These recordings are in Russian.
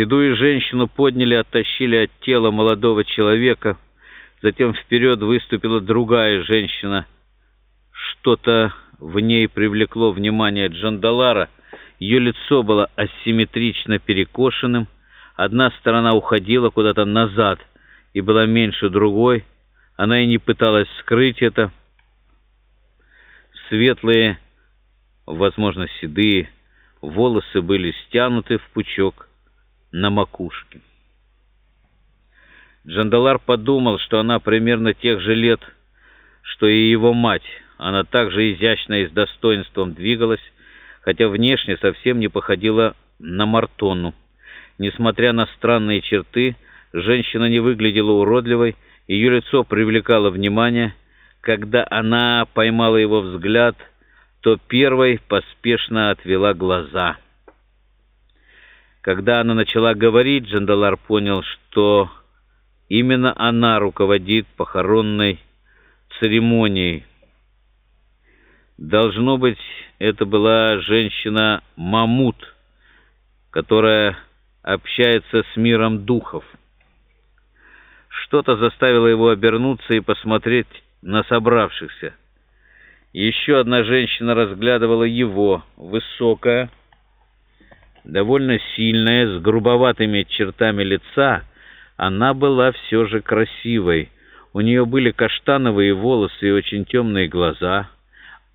Седую женщину подняли, оттащили от тела молодого человека. Затем вперед выступила другая женщина. Что-то в ней привлекло внимание Джандалара. Ее лицо было асимметрично перекошенным. Одна сторона уходила куда-то назад и была меньше другой. Она и не пыталась скрыть это. Светлые, возможно, седые, волосы были стянуты в пучок на макушке. Джандалар подумал, что она примерно тех же лет, что и его мать. Она также изящно и с достоинством двигалась, хотя внешне совсем не походила на Мартону. Несмотря на странные черты, женщина не выглядела уродливой, ее лицо привлекало внимание. Когда она поймала его взгляд, то первой поспешно отвела глаза. Когда она начала говорить, Джандалар понял, что именно она руководит похоронной церемонией. Должно быть, это была женщина Мамут, которая общается с миром духов. Что-то заставило его обернуться и посмотреть на собравшихся. Еще одна женщина разглядывала его, высокая, довольно сильная, с грубоватыми чертами лица. Она была все же красивой. У нее были каштановые волосы и очень темные глаза.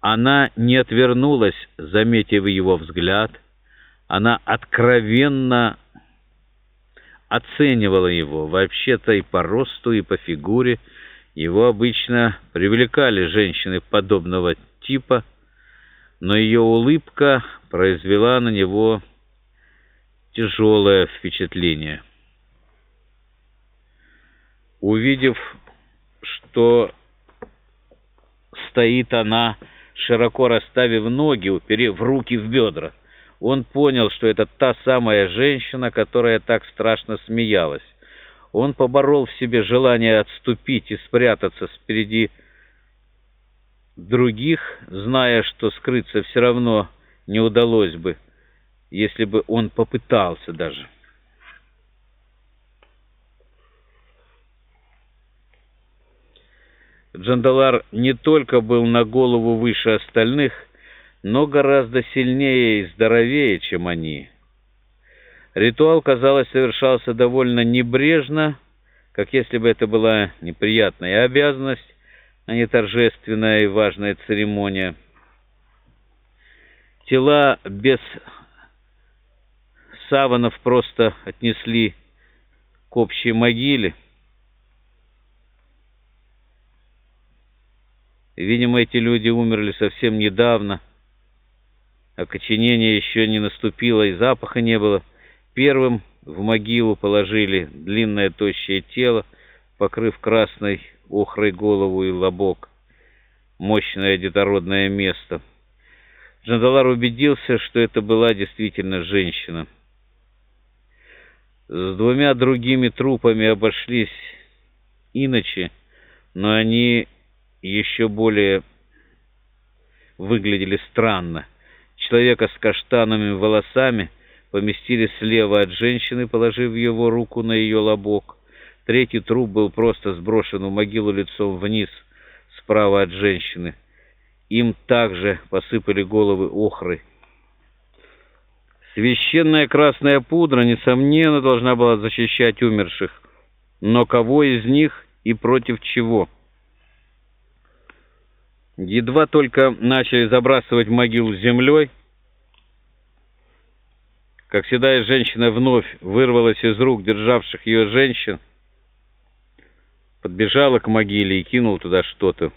Она не отвернулась, заметив его взгляд. Она откровенно оценивала его, вообще-то и по росту, и по фигуре. Его обычно привлекали женщины подобного типа, но ее улыбка произвела на него тяжелое впечатление. Увидев, что стоит она, широко расставив ноги, уперев руки в бедра, он понял, что это та самая женщина, которая так страшно смеялась. Он поборол в себе желание отступить и спрятаться спереди других, зная, что скрыться все равно не удалось бы, если бы он попытался даже. Джандалар не только был на голову выше остальных, но гораздо сильнее и здоровее, чем они. Ритуал, казалось, совершался довольно небрежно, как если бы это была неприятная обязанность, а не торжественная и важная церемония. Тела без саванов просто отнесли к общей могиле. Видимо, эти люди умерли совсем недавно, Окоченение еще не наступило, и запаха не было. Первым в могилу положили длинное тощее тело, покрыв красной охрой голову и лобок. Мощное детородное место. Джандалар убедился, что это была действительно женщина. С двумя другими трупами обошлись иначе, но они еще более выглядели странно. Человека с каштановыми волосами поместили слева от женщины, положив его руку на ее лобок. Третий труп был просто сброшен в могилу лицом вниз, справа от женщины. Им также посыпали головы охрой. Священная красная пудра, несомненно, должна была защищать умерших. Но кого из них и против чего? Едва только начали забрасывать могилу землей, как седая женщина вновь вырвалась из рук державших ее женщин, подбежала к могиле и кинула туда что-то.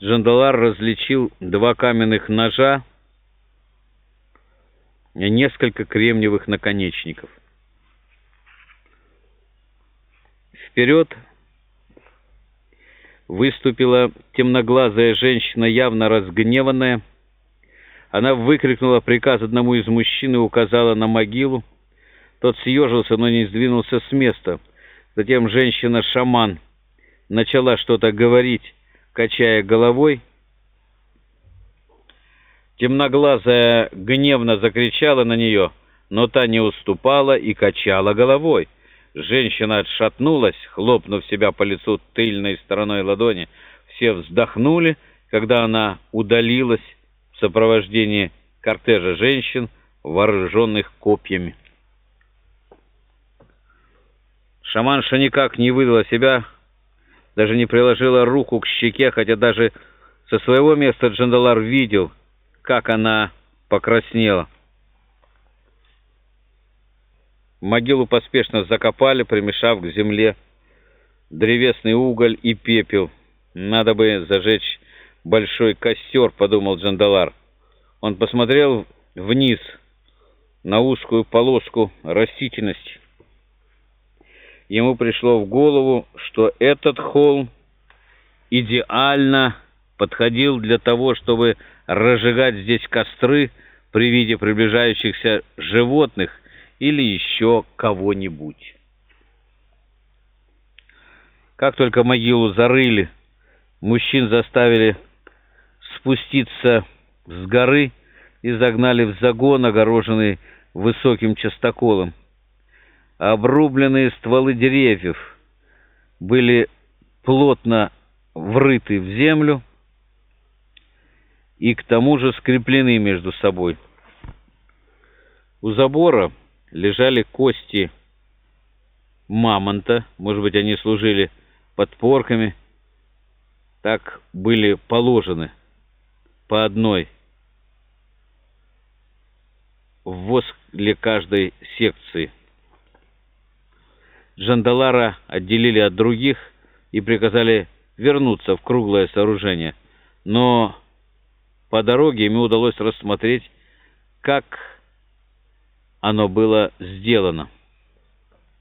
Джандалар различил два каменных ножа несколько кремниевых наконечников. Вперед выступила темноглазая женщина, явно разгневанная. Она выкрикнула приказ одному из мужчин и указала на могилу. Тот съежился, но не сдвинулся с места. Затем женщина-шаман начала что-то говорить, качая головой. Темноглазая гневно закричала на нее. но та не уступала и качала головой. Женщина отшатнулась, хлопнув себя по лицу тыльной стороной ладони. Все вздохнули, когда она удалилась в сопровождении кортежа женщин, вооруженных копьями. Шаманша никак не выдала себя, даже не приложила руку к щеке, хотя даже со своего места Джандалар видел, как она покраснела. Могилу поспешно закопали, примешав к земле древесный уголь и пепел. «Надо бы зажечь большой костер», — подумал Джандалар. Он посмотрел вниз на узкую полоску растительности. Ему пришло в голову, что этот холм идеально подходил для того, чтобы разжигать здесь костры при виде приближающихся животных или еще кого-нибудь. Как только могилу зарыли, мужчин заставили спуститься с горы и загнали в загон, огороженный высоким частоколом. Обрубленные стволы деревьев были плотно врыты в землю и к тому же скреплены между собой. У забора лежали кости мамонта, может быть, они служили подпорками, так были положены по одной в воск для каждой секции. Джандалара отделили от других и приказали вернуться в круглое сооружение, но по дороге ему удалось рассмотреть, как оно было сделано.